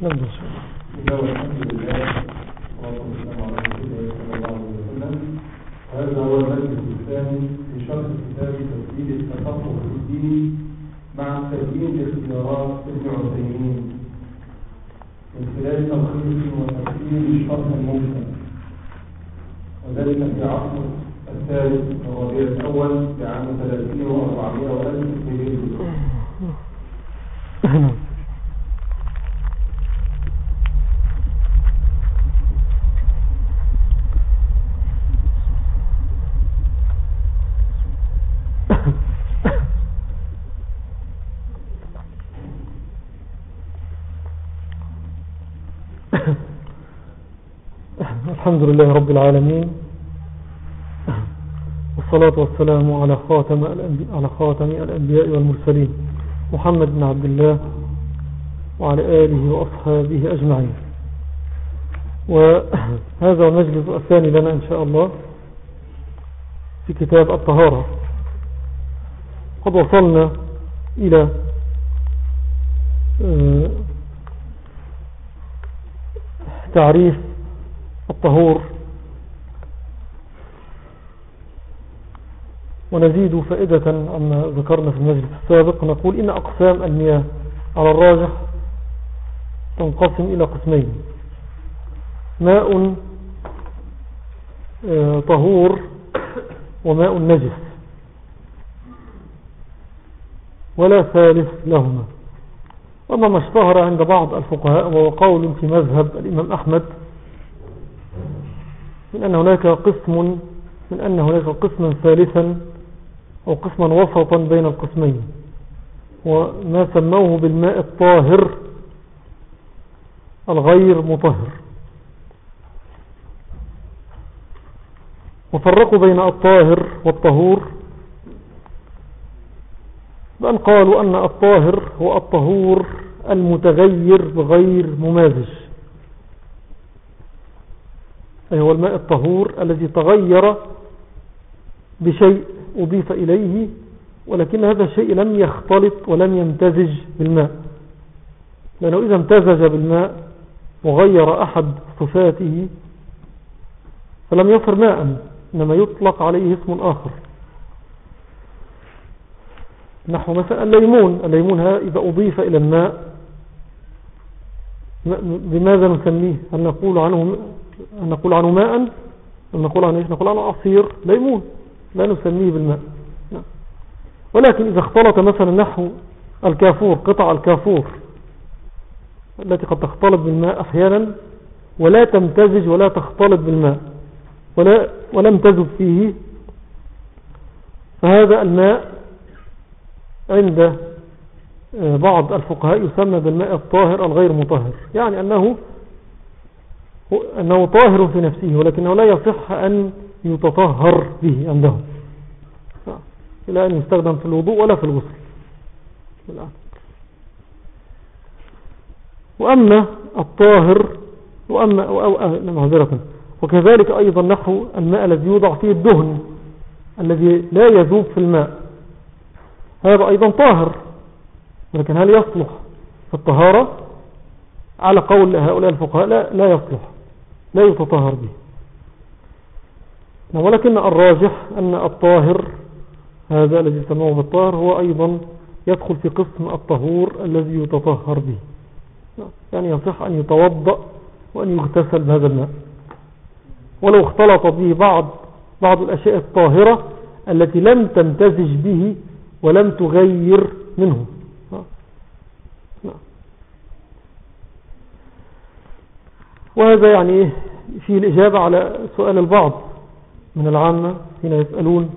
الله والحمد لله والسلام على رسول صلى الله عليه وسلم هذا هو المجلس الثاني في شرح كتاب تسجيل التفقه في الدين مع تبيين اختيارات ابن عثيمين من خلال تلخيص وتفسير الشرح الممتع وذلك في عصر الثالث من الربيع الأول بعام 30 و400 وألف الحمد لله رب العالمين. والصلاة والسلام على خاتم على خاتم الأنبياء والمرسلين محمد بن عبد الله وعلى آله وأصحابه أجمعين. وهذا المجلس الثاني لنا إن شاء الله في كتاب الطهارة. قد وصلنا إلى تعريف الطهور. ونزيد فائدة عما ذكرنا في المجلس السابق نقول إن أقسام المياه على الراجح تنقسم إلى قسمين ماء طهور وماء نجس. ولا ثالث لهما. وما ما اشتهر عند بعض الفقهاء وهو قول في مذهب الإمام أحمد من أن هناك قسم من أن هناك قسما ثالثا أو قسما وسطا بين القسمين. وما سموه بالماء الطاهر الغير مطهر. وفرقوا بين الطاهر والطهور بأن قالوا أن الطاهر هو الطهور المتغير بغير ممازج. أي هو الماء الطهور الذي تغير بشيء أضيف إليه ولكن هذا الشيء لم يختلط ولم يمتزج بالماء. لأنه إذا امتزج بالماء وغير أحد صفاته فلم يصر ماء إنما يطلق عليه اسم آخر. نحو مثلا الليمون. الليمون إذا أضيف إلى الماء بماذا نسميه؟ هل نقول عنه نقول عنه ماء نقول عنه إيش؟ نقول عنه عصير ليمون لا نسميه بالماء. ولكن إذا اختلط مثلا نحو الكافور قطع الكافور التي قد تختلط بالماء أحيانا ولا تمتزج ولا تختلط بالماء ولا ولم تذب فيه فهذا الماء عند بعض الفقهاء يسمى بالماء الطاهر الغير مطهر. يعني أنه أنه طاهر في نفسه ولكنه لا يصح أن يتطهر به عندهم إلى أن يستخدم في الوضوء ولا في الغسل. وأما الطاهر وأما معذرة وكذلك أيضا نحو الماء الذي يوضع فيه الدهن الذي لا يذوب في الماء. هذا أيضا طاهر ولكن هل يصلح في الطهارة؟ على قول هؤلاء الفقهاء لا, لا يصلح. لا يتطهر به. ولكن الراجح أن الطاهر هذا الذي سموه بالطاهر هو أيضا يدخل في قسم الطهور الذي يتطهر به. يعني يصح أن يتوضأ وأن يغتسل بهذا الماء. ولو اختلط به بعض بعض الأشياء الطاهرة التي لم تمتزج به ولم تغير منه. وهذا يعني في الإجابة على سؤال البعض من العامة هنا يسألون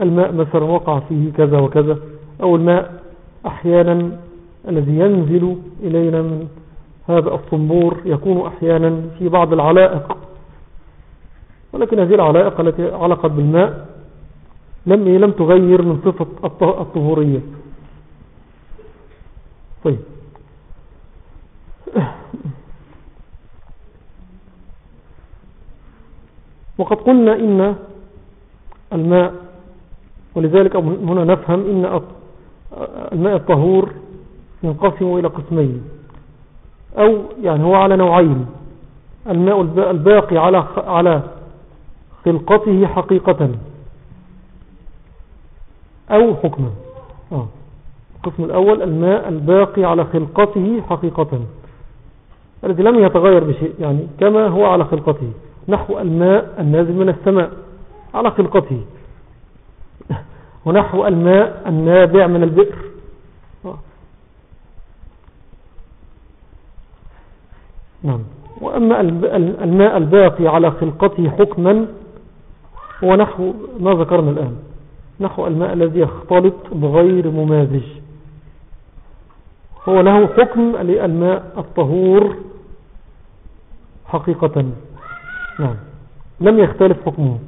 الماء مثلا وقع فيه كذا وكذا أو الماء أحيانا الذي ينزل إلينا من هذا الصنبور يكون أحيانا في بعض العلائق. ولكن هذه العلائق التي علقت بالماء لم لم تغير من صفة الطهورية. طيب. وقد قلنا إن الماء ولذلك هنا نفهم إن الماء الطهور ينقسم إلى قسمين. أو يعني هو على نوعين الماء الباقي على على خلقته حقيقة. أو حكما. آه. القسم الأول الماء الباقي على خلقته حقيقة. الذي لم يتغير بشيء يعني كما هو على خلقته. نحو الماء النازل من السماء على خلقته. ونحو الماء النابع من البئر. نعم. وأما الماء الباقي على خلقته حكما هو نحو ما ذكرنا الآن. نحو الماء الذي يختلط بغير ممازج. هو له حكم للماء الطهور حقيقة. نعم. لم يختلف حكمه.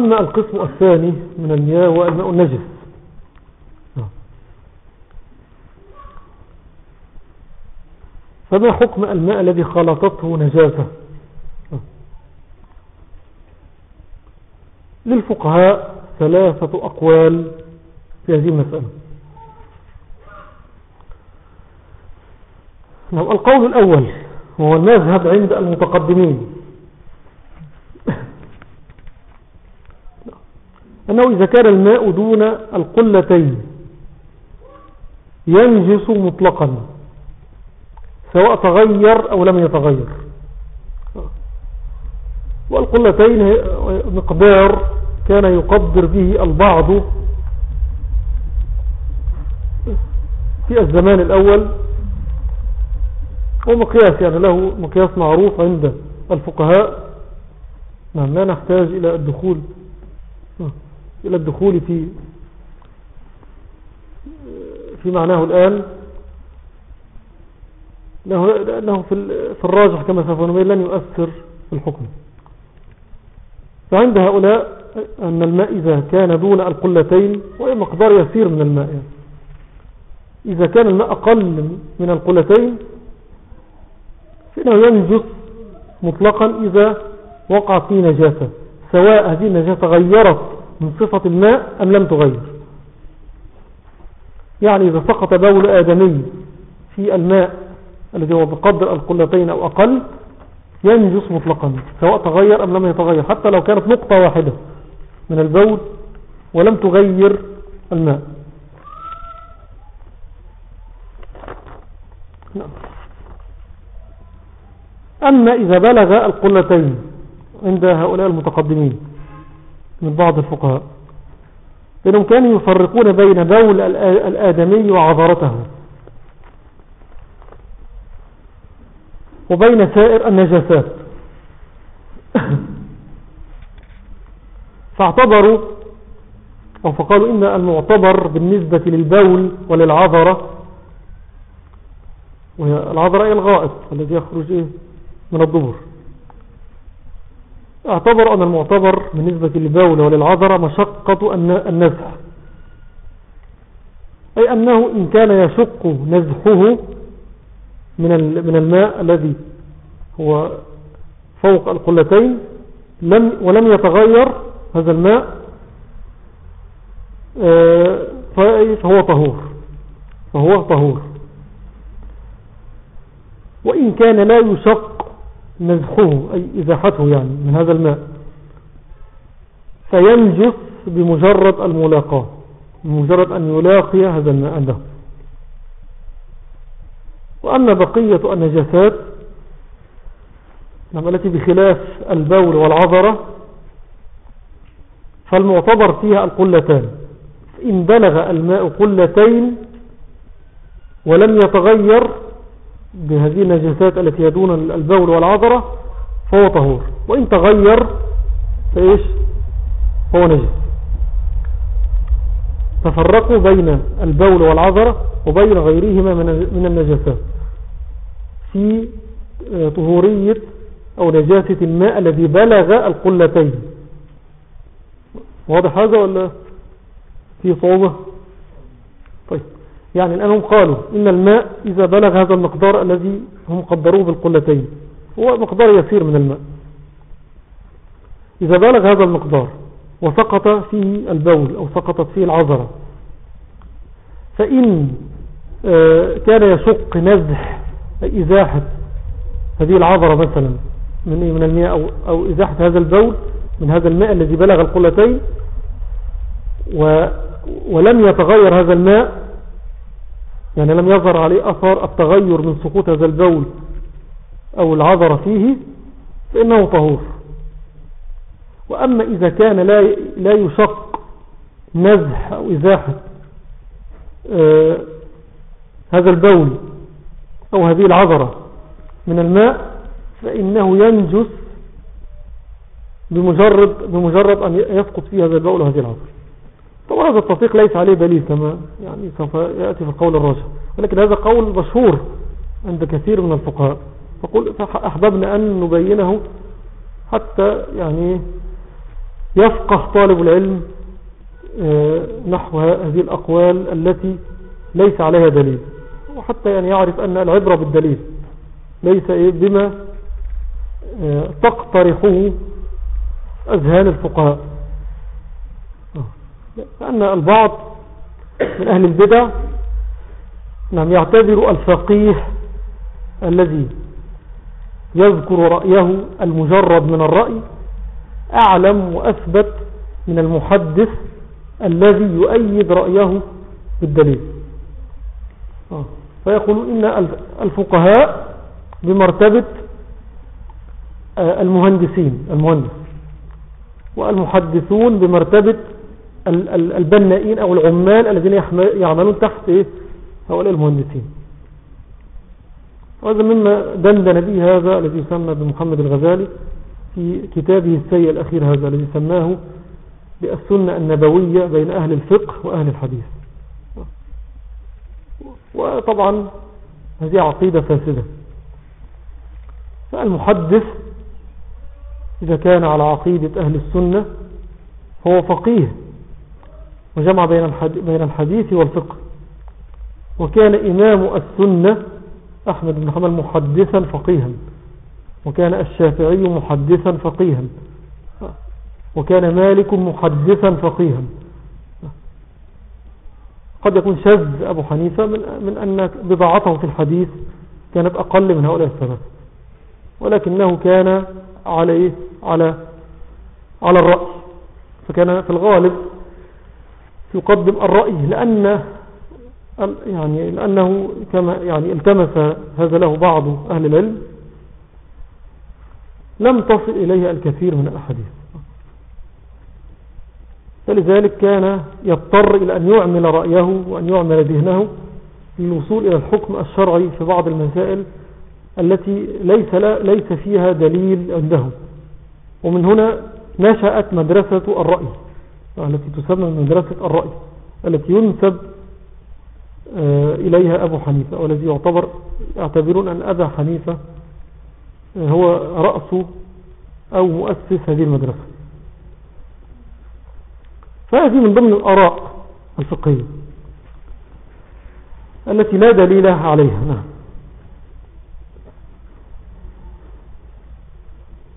وأما القسم الثاني من المياه هو الماء النجس. فما حكم الماء الذي خلطته نجاسة؟ للفقهاء ثلاثة أقوال في هذه المسألة. نعم القول الأول هو المذهب عند المتقدمين. أنه إذا كان الماء دون القلتين ينجس مطلقا سواء تغير أو لم يتغير. والقلتين مقدار كان يقدر به البعض في الزمان الأول ومقياس يعني له مقياس معروف عند الفقهاء. نعم لا نحتاج إلى الدخول. إلى الدخول في في معناه الآن. لأنه في الراجح كما سوف نبين لن يؤثر في الحكم. فعند هؤلاء أن الماء إذا كان دون القلتين وهي مقدار يسير من الماء. إذا كان الماء أقل من القلتين فإنه ينجس مطلقا إذا وقع فيه نجاسة سواء هذه النجاسة غيرت من صفة الماء أم لم تغير يعني إذا سقط بول آدمي في الماء الذي هو بقدر القلتين أو أقل ينجس مطلقا سواء تغير أم لم يتغير حتى لو كانت نقطة واحدة من البول ولم تغير الماء نعم. أما إذا بلغ القلتين عند هؤلاء المتقدمين من بعض الفقهاء لأنهم كانوا يفرقون بين بول الآدمي وعذرته وبين سائر النجاسات. فاعتبروا أو فقالوا إن المعتبر بالنسبة للبول وللعذرة وهي العذرة هي الغائط الذي يخرج إيه؟ من الضبر أعتبر أن المعتبر بالنسبة للبول وللعذرة مشقة النزح أي أنه إن كان يشق نزحه من الماء الذي هو فوق القلتين لم ولم يتغير هذا الماء آه، فهو طهور. فهو طهور. وإن كان لا يشق نزحه أي إزاحته يعني من هذا الماء. فينجس بمجرد الملاقاة بمجرد أن يلاقي هذا الماء عنده. وأما بقية النجاسات نعم، التي بخلاف البول والعذرة فالمعتبر فيها القلتان. إن بلغ الماء قلتين ولم يتغير بهذه النجاسات التي يدون البول والعذرة فهو طهور. وإن تغير فإيش؟ هو نجس. تفرقوا بين البول والعذرة وبين غيرهما من النجاسات. في آه، طهورية أو نجاسة الماء الذي بلغ القلتين. واضح هذا ولا في صعوبة؟ يعني الآن هم قالوا إن الماء إذا بلغ هذا المقدار الذي هم قدروه بالقلتين هو مقدار يسير من الماء إذا بلغ هذا المقدار وسقط فيه البول أو سقطت فيه العذرة فإن آه، كان يشق نزح إزاحة هذه العذرة مثلا من إيه؟ من المياه أو, أو إزاحة هذا البول من هذا الماء الذي بلغ القلتين ولم يتغير هذا الماء يعني لم يظهر عليه أثر التغير من سقوط هذا البول أو العذر فيه فإنه طهور. وأما إذا كان لا لا يشق نزح أو إزاحة آه هذا البول أو هذه العذرة من الماء فإنه ينجس بمجرد, بمجرد أن يسقط فيه هذا البول وهذه العذرة. طبعا هذا التطبيق ليس عليه دليل كما يعني سوف يأتي في القول الراجح. ولكن هذا قول مشهور عند كثير من الفقهاء. فقل فأحببنا أن نبينه حتى يعني يفقه طالب العلم آه، نحو هذه الأقوال التي ليس عليها دليل. وحتى يعني يعرف أن العبرة بالدليل ليس إيه بما آه، تقترحه أذهان الفقهاء. لأن البعض من أهل البدع نعم يعتبر الفقيه الذي يذكر رأيه المجرد من الرأي أعلم وأثبت من المحدث الذي يؤيد رأيه بالدليل آه. فيقولون إن الفقهاء بمرتبة آه، المهندسين المهندس والمحدثون بمرتبة البنائين أو العمال الذين يعملون تحت؟ هؤلاء المهندسين. وهذا مما دندن به هذا الذي يسمى بمحمد الغزالي في كتابه السيء الأخير هذا الذي سماه بالسنة النبوية بين أهل الفقه وأهل الحديث. وطبعا هذه عقيدة فاسدة. فالمحدث إذا كان على عقيدة أهل السنة هو فقيه. وجمع بين الحديث والفقه. وكان إمام السنة أحمد بن حمل محدثا فقيها. وكان الشافعي محدثا فقيها. وكان مالك محدثا فقيها. قد يكون شذ أبو حنيفة من, أن بضاعته في الحديث كانت أقل من هؤلاء السبب ولكنه كان على على على الرأي فكان في الغالب يقدم الرأي لأن يعني لأنه كما يعني التمس هذا له بعض أهل العلم لم تصل إليه الكثير من الأحاديث. فلذلك كان يضطر إلى أن يعمل رأيه وأن يعمل ذهنه للوصول إلى الحكم الشرعي في بعض المسائل التي ليس, لا ليس فيها دليل عنده. ومن هنا نشأت مدرسة الرأي. التي تسمى مدرسة الرأي التي ينسب آه، إليها أبو حنيفة والذي يعتبر يعتبرون أن أبا حنيفة آه، هو رأس أو مؤسس هذه المدرسة. فهذه من ضمن الأراء الفقهية التي لا دليل عليها. نعم.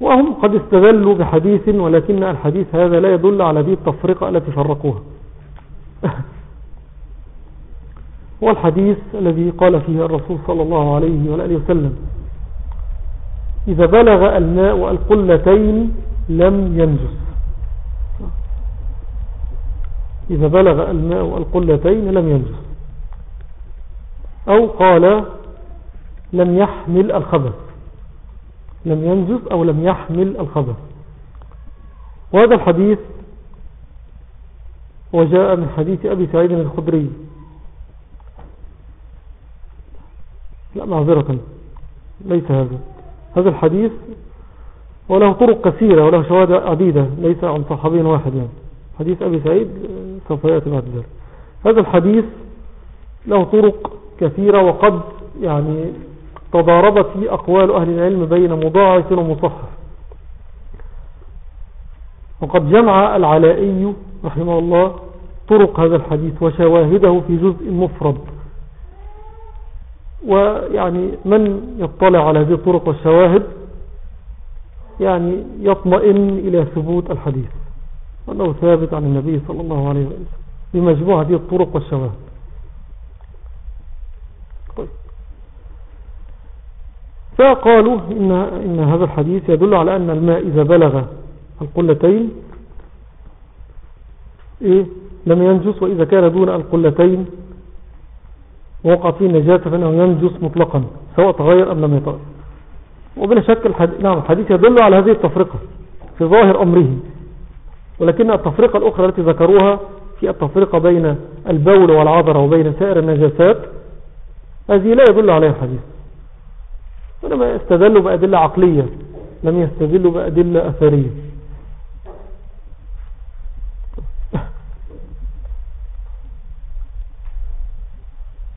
وهم قد استدلوا بحديث ولكن الحديث هذا لا يدل على ذي التفرقة التي فرقوها. هو الحديث الذي قال فيه الرسول صلى الله عليه وآله وسلم إذا بلغ الماء القلتين لم ينجس. إذا بلغ الماء القلتين لم ينجس. أو قال لم يحمل الخبث لم ينجس أو لم يحمل الخبث وهذا الحديث وجاء من حديث أبي سعيد الخدري. لا معذرة ليس هذا. هذا الحديث وله طرق كثيرة وله شواهد عديدة ليس عن صحابي واحد يعني. حديث أبي سعيد سوف يأتي بعد ذلك. هذا الحديث له طرق كثيرة وقد يعني تضاربت فيه أقوال أهل العلم بين مضاعف ومصحف. وقد جمع العلائي رحمه الله طرق هذا الحديث وشواهده في جزء مفرد. ويعني من يطلع على هذه الطرق والشواهد؟ يعني يطمئن إلى ثبوت الحديث. وأنه ثابت عن النبي صلى الله عليه وسلم بمجموعة هذه الطرق والشواهد. فقالوا إن, إن هذا الحديث يدل على أن الماء إذا بلغ القلتين إيه؟ لم ينجس وإذا كان دون القلتين وقع فيه نجاة فإنه ينجس مطلقا سواء تغير أم لم يتغير. وبلا شك الحديث, نعم الحديث يدل على هذه التفرقة في ظاهر أمره. ولكن التفرقة الأخرى التي ذكروها في التفرقة بين البول والعذر وبين سائر النجاسات هذه لا يدل عليها الحديث. وإنما يستدلوا بأدلة عقلية لم يستدلوا بأدلة أثرية.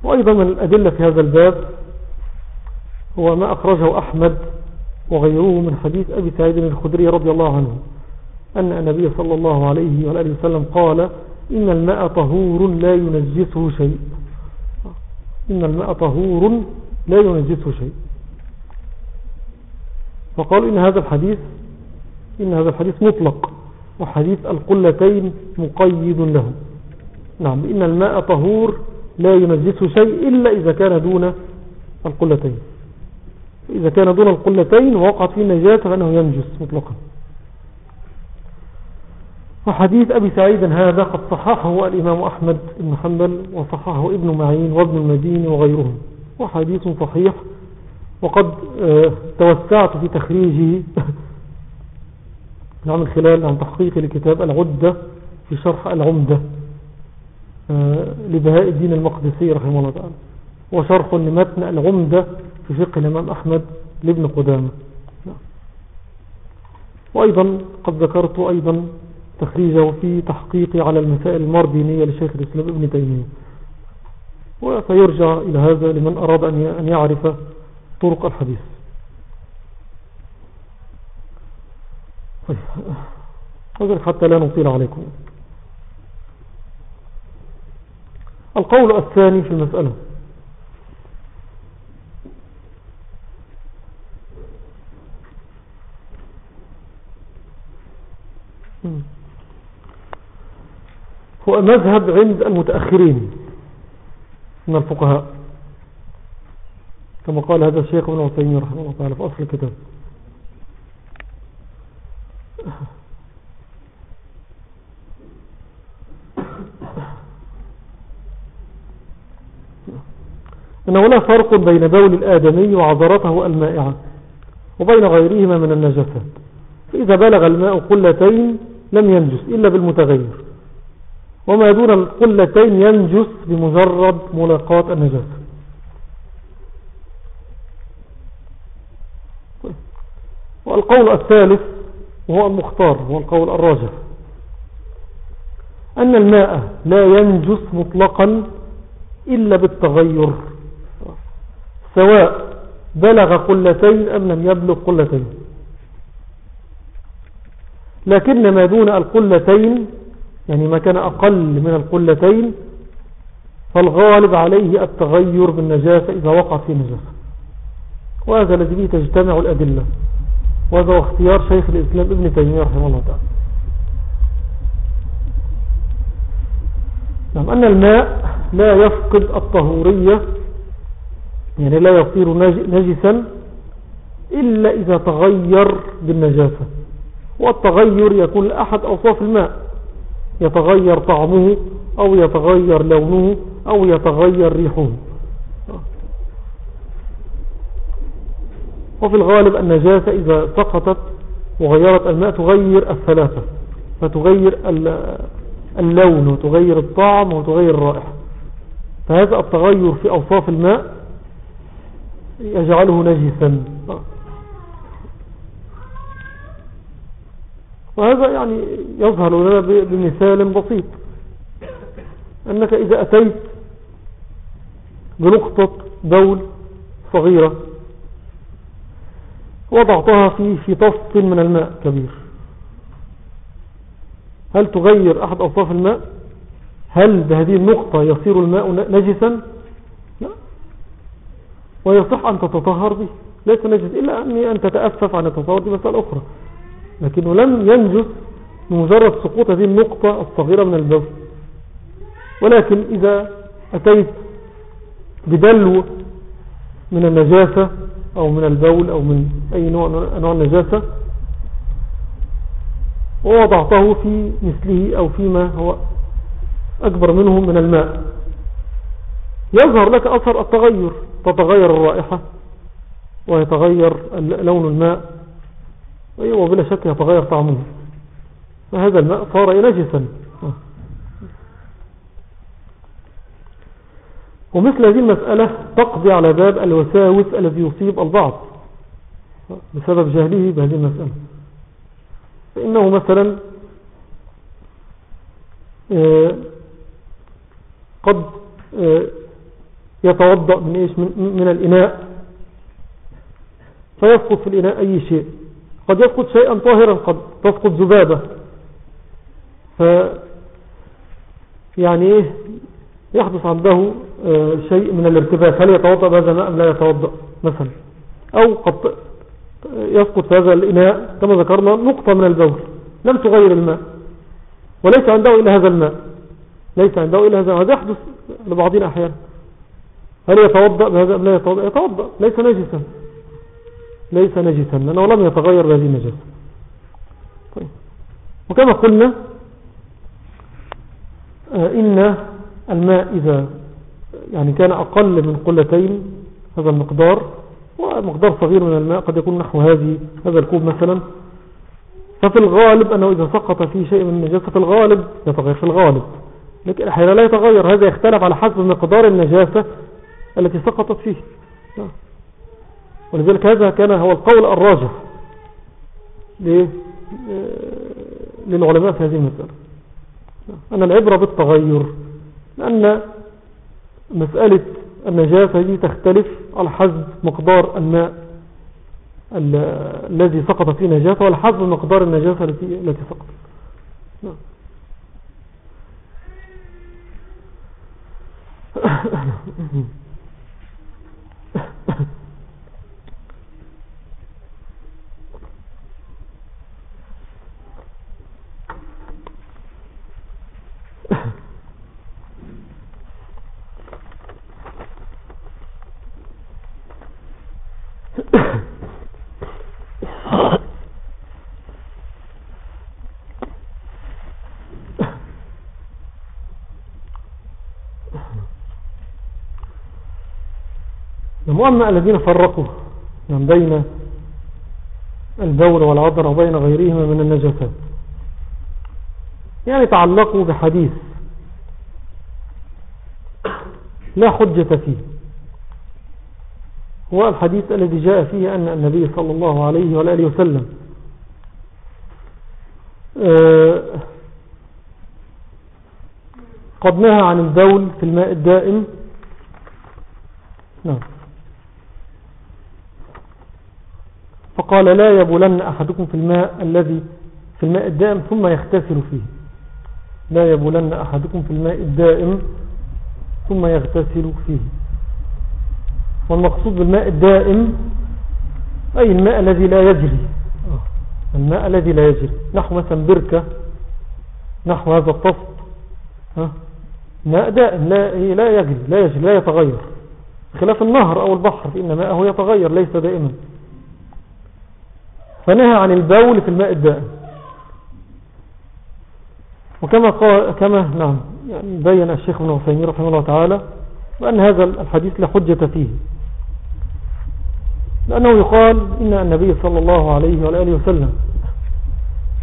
وأيضا من الأدلة في هذا الباب هو ما أخرجه أحمد وغيره من حديث أبي سعيد الخدري رضي الله عنه أن النبي صلى الله عليه وآله وسلم قال إن الماء طهور لا ينجسه شيء. إن الماء طهور لا ينجسه شيء. فقال إن هذا الحديث إن هذا الحديث مطلق وحديث القلتين مقيد له. نعم إن الماء طهور لا ينجسه شيء إلا إذا كان دون القلتين. إذا كان دون القلتين ووقعت فيه النجاة فأنه ينجس مطلقا. وحديث أبي سعيد هذا قد صححه الإمام أحمد بن حنبل وصححه ابن معين وابن المدين وغيرهم. وحديث صحيح وقد آه، توسعت في تخريجه نعم من خلال عن تحقيق لكتاب العدة في شرح العمدة آه، لبهاء الدين المقدسي رحمه الله تعالى وشرح لمتن العمدة في فقه الإمام أحمد لابن قدامة. وأيضا قد ذكرت أيضا تخريجه في تحقيقي على المسائل المردينية لشيخ الإسلام ابن تيمية. وسيرجع إلى هذا لمن أراد أن يعرف طرق الحديث. طيب. حتى لا نطيل عليكم. القول الثاني في المسألة. هو مذهب عند المتأخرين من الفقهاء. كما قال هذا الشيخ ابن عثيمين رحمه الله تعالى في أصل الكتاب. إن هنا فرق بين بول الآدمي وعذرته المائعة وبين غيرهما من النجاسات. فإذا بلغ الماء قلتين لم ينجس إلا بالمتغير. وما دون القلتين ينجس بمجرد ملاقات النجاسة. والقول الثالث وهو المختار هو القول الراجح. أن الماء لا ينجس مطلقا إلا بالتغير سواء بلغ قلتين أم لم يبلغ قلتين. لكن ما دون القلتين يعني ما كان أقل من القلتين فالغالب عليه التغير بالنجاسة إذا وقع في نجاسة. وهذا الذي به تجتمع الأدلة. وهذا اختيار شيخ الإسلام ابن تيمية رحمه الله تعالى. نعم أن الماء لا يفقد الطهورية يعني لا يصير نجسا إلا إذا تغير بالنجاسة. والتغير يكون لأحد أوصاف الماء. يتغير طعمه أو يتغير لونه أو يتغير ريحه. وفي الغالب النجاسة إذا سقطت وغيرت الماء تغير الثلاثة فتغير اللون وتغير الطعم وتغير الرائحة. فهذا التغير في أوصاف الماء يجعله نجسا. وهذا يعني يظهر لنا بمثال بسيط. أنك إذا أتيت بنقطة بول صغيرة وضعتها في في طست من الماء كبير. هل تغير أحد أوصاف الماء؟ هل بهذه النقطة يصير الماء نجسا؟ لا. ويصح أن تتطهر به. ليس نجس إلا أني أن تتأسف عن التصور دي مسألة أخرى. لكنه لم ينجس بمجرد سقوط هذه النقطة الصغيرة من البول ولكن إذا أتيت بدلو من النجاسة أو من البول أو من أي نوع من أنواع النجاسة ووضعته في مثله أو فيما هو أكبر منه من الماء. يظهر لك أثر التغير تتغير الرائحة ويتغير لون الماء وبلا شك يتغير طعمه. فهذا الماء صار نجسا. ومثل هذه المسألة تقضي على باب الوساوس الذي يصيب البعض بسبب جهله بهذه المسألة. فإنه مثلا آه، قد آه، يتوضأ من, إيش؟ من الإناء. فيسقط في الإناء أي شيء. قد يسقط شيئا طاهرا قد تسقط ذبابة. ف يعني إيه؟ يحدث عنده آه، شيء من الارتباك. هل يتوضأ بهذا الماء أم لا يتوضأ؟ مثلا. أو قد يسقط هذا الإناء كما ذكرنا نقطة من البول لم تغير الماء. وليس عنده إلا هذا الماء. ليس عنده إلا هذا هذا يحدث لبعضنا أحيانا. هل يتوضأ بهذا أم لا يتوضأ؟ يتوضأ. ليس نجسا. ليس نجسا. لأنه لم يتغير بهذه النجاسة. طيب. وكما قلنا آه، إن الماء إذا يعني كان أقل من قلتين هذا المقدار ومقدار صغير من الماء قد يكون نحو هذه هذا الكوب مثلا. ففي الغالب أنه إذا سقط فيه شيء من النجاسة في الغالب يتغير في الغالب. لكن أحيانا لا يتغير هذا يختلف على حسب مقدار النجاسة التي سقطت فيه. ولذلك هذا كان هو القول الراجح للعلماء في هذه المسألة. أن العبرة بالتغير لأن مسألة النجاسة دي تختلف على حسب مقدار الماء الذي سقط فيه نجاسة وعلى حسب مقدار النجاسة التي سقطت. نعم. وأما الذين فرقوا من بين البول والعذر وبين غيرهما من النجاسات. يعني تعلقوا بحديث لا حجة فيه. هو الحديث الذي جاء فيه أن النبي صلى الله عليه وآله وسلم آه، قد نهى عن البول في الماء الدائم. نعم. فقال لا يبولن أحدكم في الماء الذي في الماء الدائم ثم يغتسل فيه. لا يبولن أحدكم في الماء الدائم ثم يغتسل فيه. والمقصود بالماء الدائم أي الماء الذي لا يجري. الماء الذي لا يجري. نحو مثلا بركة نحو هذا الطفط ماء دائم لا, لا يجري لا يجري لا يتغير. خلاف النهر أو البحر فإن ماءه يتغير ليس دائما. فنهى عن البول في الماء الدائم. وكما قال كما نعم يعني بين الشيخ ابن عثيمين رحمه الله تعالى بأن هذا الحديث لحجة فيه. لأنه يقال إن النبي صلى الله عليه وآله وسلم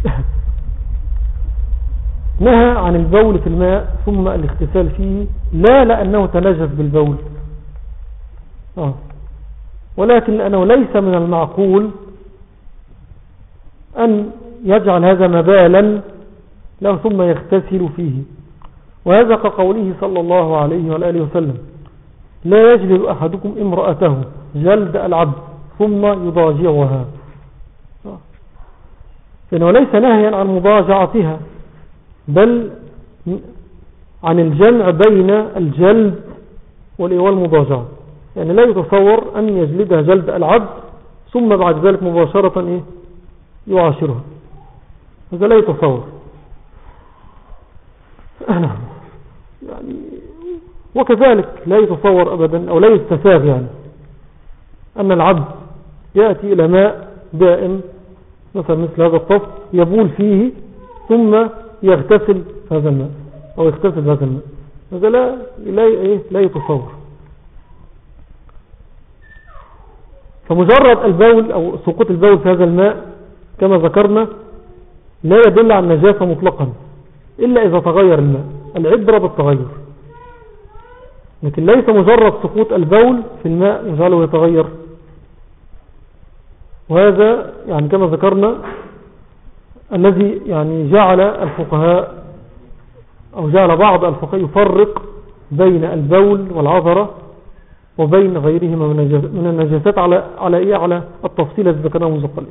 نهى عن البول في الماء ثم الاغتسال فيه لا لأنه تنجس بالبول. آه. ولكن لأنه ليس من المعقول أن يجعل هذا مبالا له ثم يغتسل فيه. وهذا كقوله صلى الله عليه وآله وسلم لا يجلد أحدكم امرأته جلد العبد ثم يضاجعها. فإنه ليس نهيا عن مضاجعتها بل عن الجمع بين الجلد والمضاجعة. يعني لا يتصور أن يجلدها جلد العبد ثم بعد ذلك مباشرة إيه؟ يعاشرها. هذا لا يتصور. نعم. يعني وكذلك لا يتصور أبدا أو لا يستساغ يعني. أن العبد يأتي إلى ماء دائم مثلا مثل هذا الطف يبول فيه ثم يغتسل هذا الماء أو يغتسل هذا الماء. هذا لا, لا, إيه لا يتصور. فمجرد البول أو سقوط البول في هذا الماء كما ذكرنا لا يدل على النجاسة مطلقا إلا إذا تغير الماء العبرة بالتغير. لكن ليس مجرد سقوط البول في الماء يجعله يتغير. وهذا يعني كما ذكرنا الذي يعني جعل الفقهاء أو جعل بعض الفقهاء يفرق بين البول والعذرة وبين غيرهما من النجاسات على على إيه؟ على التفصيل الذي ذكرناه منذ قليل.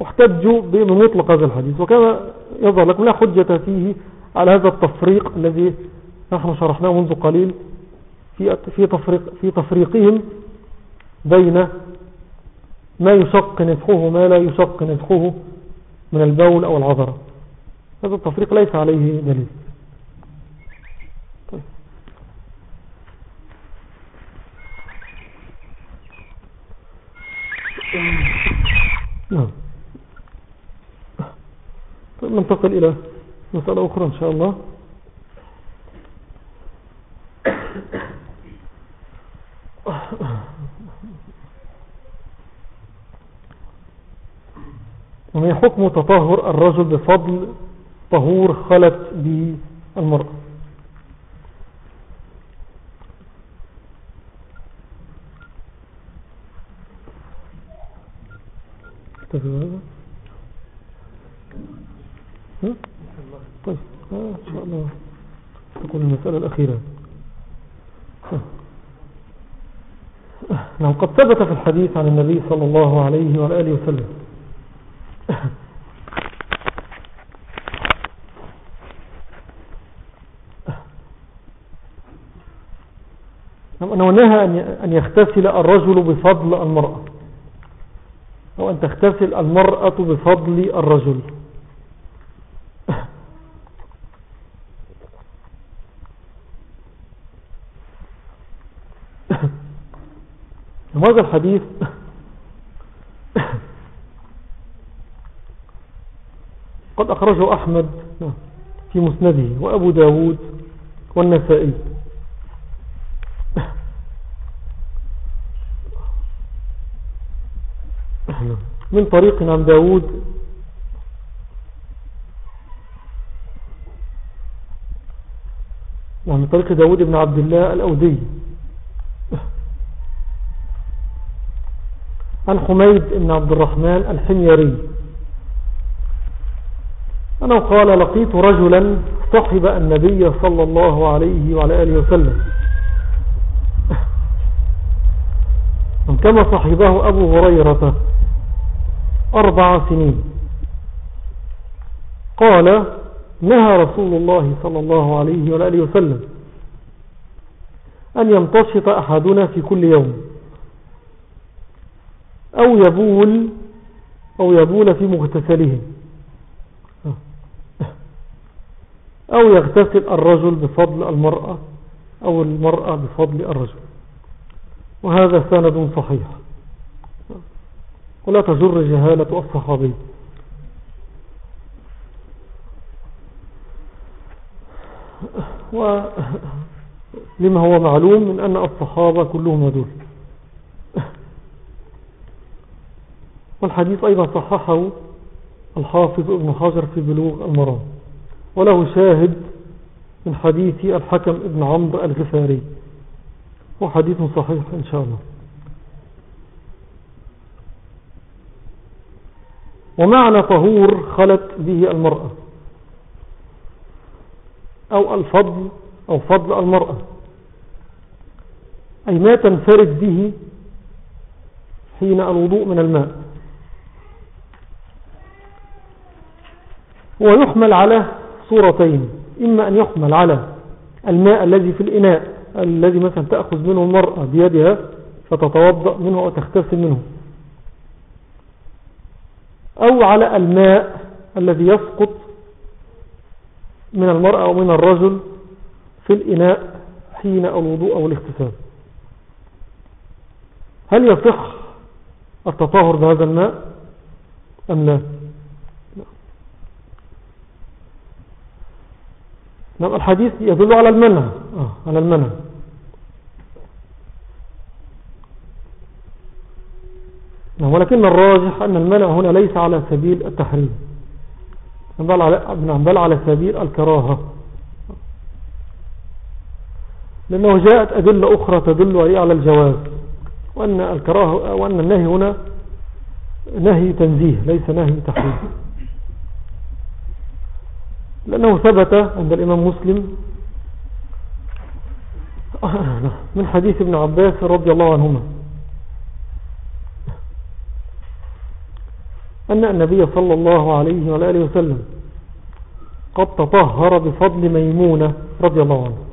واحتجوا بمطلق هذا الحديث وكما يظهر لكم لا حجة فيه على هذا التفريق الذي نحن شرحناه منذ قليل في في تفريق في تفريقهم بين ما يشق نفخه وما لا يشق نفخه من البول أو العذرة هذا التفريق ليس عليه دليل. طيب. نعم. ننتقل إلى مسألة أخرى إن شاء الله. وهي حكم تطهر الرجل بفضل طهور خلت طيب إن شاء الله تكون المسألة الأخيرة. نعم قد ثبت في الحديث عن النبي صلى الله عليه وآله وسلم. نعم نهى أن يختسل الرجل بفضل المرأة. أو أن تختسل المرأة بفضل الرجل. هذا الحديث قد أخرجه أحمد في مسنده وأبو داود والنسائي. من طريق عن داود. ومن طريق داود بن عبد الله الأودي. عن حميد بن عبد الرحمن الحميري. أنه قال لقيت رجلا صحب النبي صلى الله عليه وعلى آله وسلم. كما صحبه أبو هريرة أربع سنين. قال نهى رسول الله صلى الله عليه وآله وسلم أن يمتشط أحدنا في كل يوم. أو يبول أو يبول في مغتسله. أو يغتسل الرجل بفضل المرأة أو المرأة بفضل الرجل. وهذا سند صحيح. ولا تجر جهالة الصحابي. ولما هو معلوم من أن الصحابة كلهم هدول. والحديث أيضا صححه الحافظ ابن حجر في بلوغ المرام. وله شاهد من حديث الحكم ابن عمرو الغفاري. وحديث صحيح إن شاء الله. ومعنى طهور خلت به المرأة. أو الفضل أو فضل المرأة. أي ما تنفرد به حين الوضوء من الماء. ويحمل على صورتين. إما أن يحمل على الماء الذي في الإناء الذي مثلا تأخذ منه المرأة بيدها فتتوضأ منه وتختسل منه. أو على الماء الذي يسقط من المرأة أو من الرجل في الإناء حين الوضوء أو الاغتسال. هل يصح التطهر بهذا الماء أم لا؟ نعم الحديث يدل على المنع. آه على المنع. نعم ولكن الراجح أن المنع هنا ليس على سبيل التحريم بل على, نعم بل على سبيل الكراهة. لأنه جاءت أدلة أخرى تدل على الجواز وأن الكراهة وأن النهي هنا نهي تنزيه ليس نهي تحريم. لأنه ثبت عند الإمام مسلم. من حديث ابن عباس رضي الله عنهما. أن النبي صلى الله عليه وآله وسلم قد تطهر بفضل ميمونة رضي الله عنه.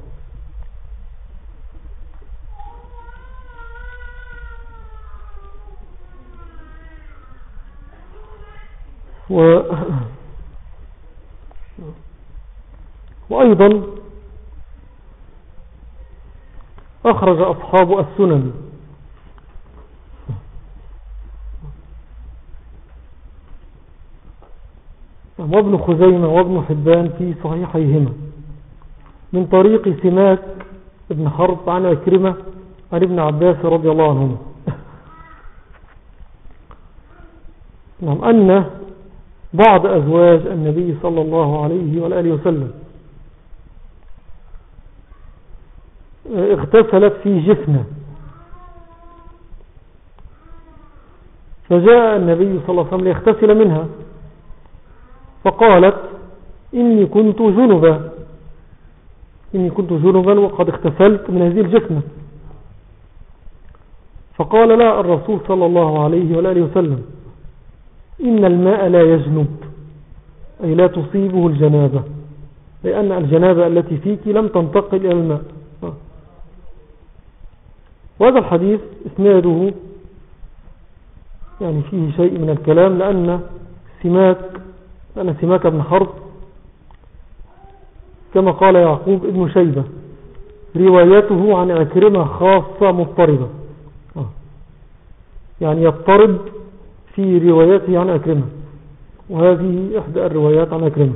و وأيضا أخرج أصحاب السنن. وابن خزيمة وابن حبان في صحيحيهما. من طريق سماك ابن حرب عن أكرمة عن ابن عباس رضي الله عنهما. نعم أن بعض أزواج النبي صلى الله عليه وآله وسلم اغتسلت في جفنة فجاء النبي صلى الله عليه وسلم ليغتسل منها. فقالت إني كنت جنبا. إني كنت جنبا وقد اغتسلت من هذه الجفنة فقال لا الرسول صلى الله عليه وآله وسلم إن الماء لا يجنب أي لا تصيبه الجنابة لأن الجنابة التي فيك لم تنتقل إلى الماء. وهذا الحديث إسناده يعني فيه شيء من الكلام لأن سماك لأن سماك بن حرب كما قال يعقوب ابن شيبة روايته عن عكرمة خاصة مضطربة. آه. يعني يضطرب في رواياته عن أكرمة وهذه إحدى الروايات عن أكرمة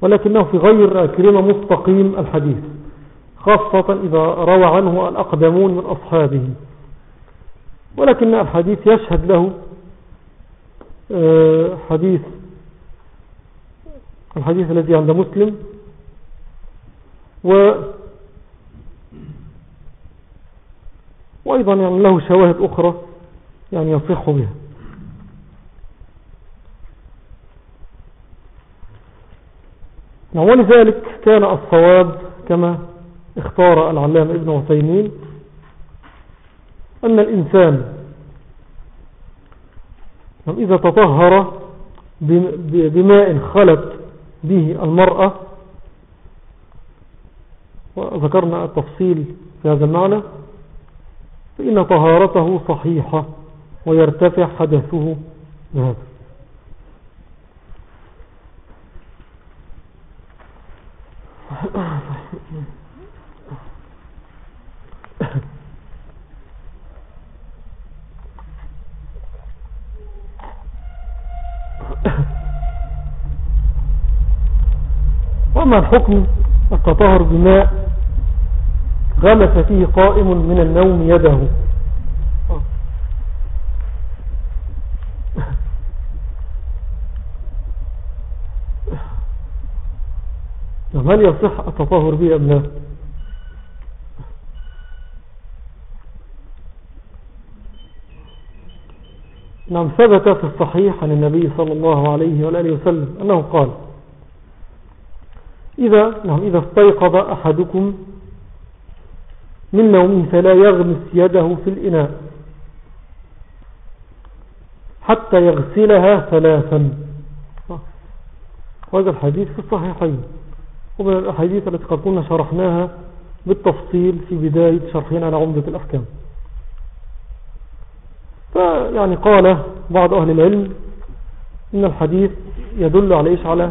ولكنه في غير أكرمة مستقيم الحديث. خاصة إذا روى عنه الأقدمون من أصحابه. ولكن الحديث يشهد له آه، حديث الحديث الذي عند مسلم. و وأيضا يعني له شواهد أخرى يعني يصح بها. نعم، ولذلك كان الصواب كما اختار العلامة ابن عثيمين أن الإنسان إذا تطهر بماء خلت به المرأة وذكرنا التفصيل في هذا المعنى فإن طهارته صحيحة ويرتفع حدثه بهذا. وأما الحكم التطهر بماء غمس فيه قائم من النوم يده. هل يصح التطهر به أم لا؟ نعم ثبت في الصحيح عن النبي صلى الله عليه وآله وسلم أنه قال إذا, نعم إذا استيقظ أحدكم من نومه فلا يغمس يده في الإناء. حتى يغسلها ثلاثا. وهذا الحديث في الصحيحين. ومن الأحاديث التي قد كنا شرحناها بالتفصيل في بداية شرحنا على عمدة الأحكام. فيعني قال بعض أهل العلم إن الحديث يدل على إيش؟ على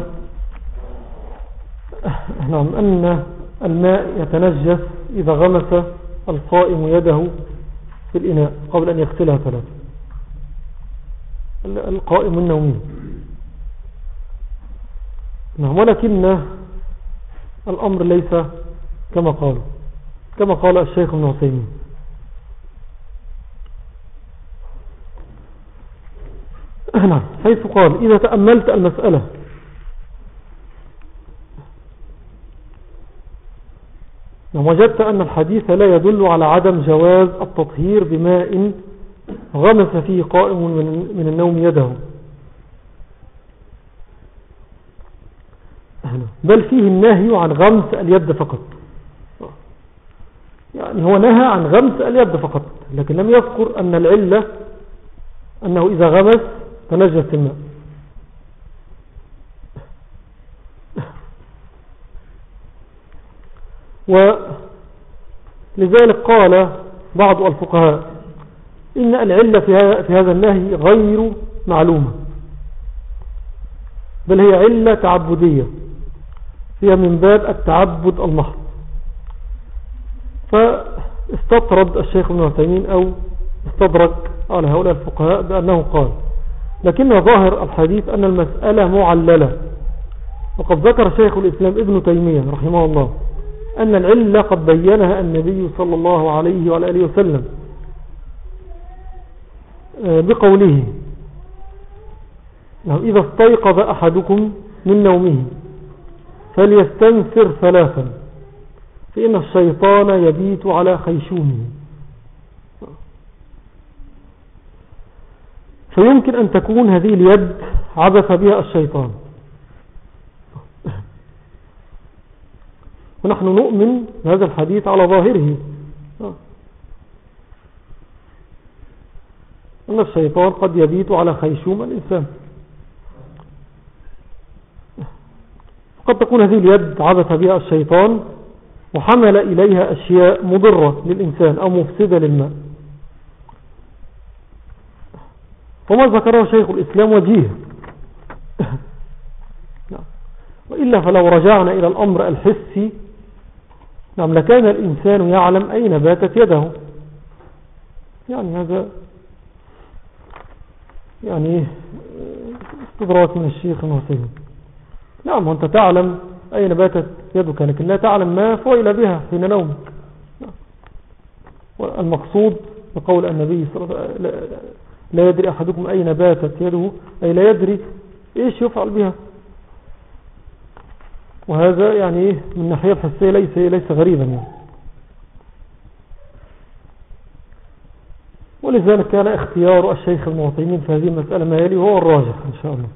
نعم أن الماء يتنجس إذا غمس القائم يده في الإناء قبل أن يغسلها ثلاثة. القائم النومي. نعم ولكن الأمر ليس كما قالوا. كما قال الشيخ ابن عثيمين. نعم حيث قال إذا تأملت المسألة وجدت أن الحديث لا يدل على عدم جواز التطهير بماء غمس فيه قائم من النوم يده. بل فيه النهي عن غمس اليد فقط. يعني هو نهى عن غمس اليد فقط لكن لم يذكر أن العلة أنه إذا غمس تنجس الماء. ولذلك قال بعض الفقهاء إن العلة في هذا النهي غير معلومة بل هي علة تعبدية هي من باب التعبد المحض. فاستطرد الشيخ ابن عثيمين أو استدرك على هؤلاء الفقهاء بأنه قال لكن ظاهر الحديث أن المسألة معللة. وقد ذكر شيخ الإسلام ابن تيمية رحمه الله أن العلة قد بينها النبي صلى الله عليه وعلى آله وسلم. آه، بقوله. إذا استيقظ أحدكم من نومه فليستنفر ثلاثا فإن الشيطان يبيت على خيشومه. فيمكن أن تكون هذه اليد عبث بها الشيطان. ونحن نؤمن هذا الحديث على ظاهره. أن الشيطان قد يبيت على خيشوم الإنسان. قد تكون هذه اليد عبث بها الشيطان وحمل إليها أشياء مضرة للإنسان أو مفسدة للماء. وما ذكره شيخ الإسلام وجيه. نعم. وإلا فلو رجعنا إلى الأمر الحسي نعم لكان الإنسان يعلم أين باتت يده. يعني هذا يعني استدراك من الشيخ المسلم نعم وأنت تعلم أين باتت يدك لكن لا تعلم ما فعل بها حين نومك. المقصود بقول النبي صلى الله عليه وسلم لا يدري أحدكم أين باتت يده أي لا يدري إيش يفعل بها. وهذا يعني من ناحية الحسية ليس, ليس غريبا يعني. ولذلك كان اختيار الشيخ المعطيين في هذه المسألة ما يلي هو الراجح إن شاء الله.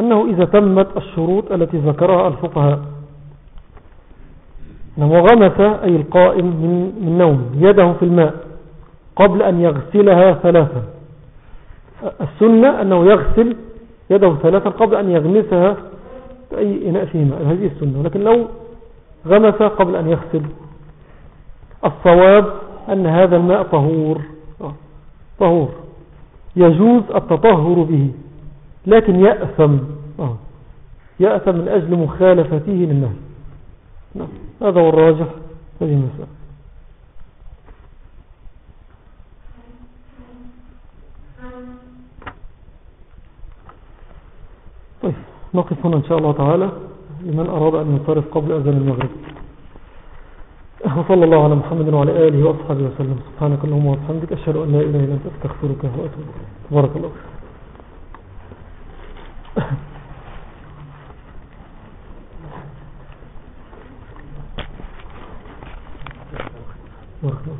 أنه إذا تمت الشروط التي ذكرها الفقهاء وغمس أي القائم من, من نوم يده في الماء قبل أن يغسلها ثلاثا. السنة أنه يغسل يده ثلاثا قبل أن يغمسها أي إناء فيه ماء هذه السنة. لكن لو غمس قبل أن يغسل الصواب أن هذا الماء طهور. آه، طهور. يجوز التطهر به لكن يأثم. آه، يأثم من أجل مخالفته للنهي. نعم، هذا هو الراجح هذه المسألة. نقف هنا إن شاء الله تعالى. لمن أراد أن ينصرف قبل أذان المغرب. وصلى الله على محمد وعلى آله وأصحابه وسلم. سبحانك اللهم وبحمدك أشهد أن لا إله إلا أنت أستغفرك وأتوب تبارك الله. بارك الله.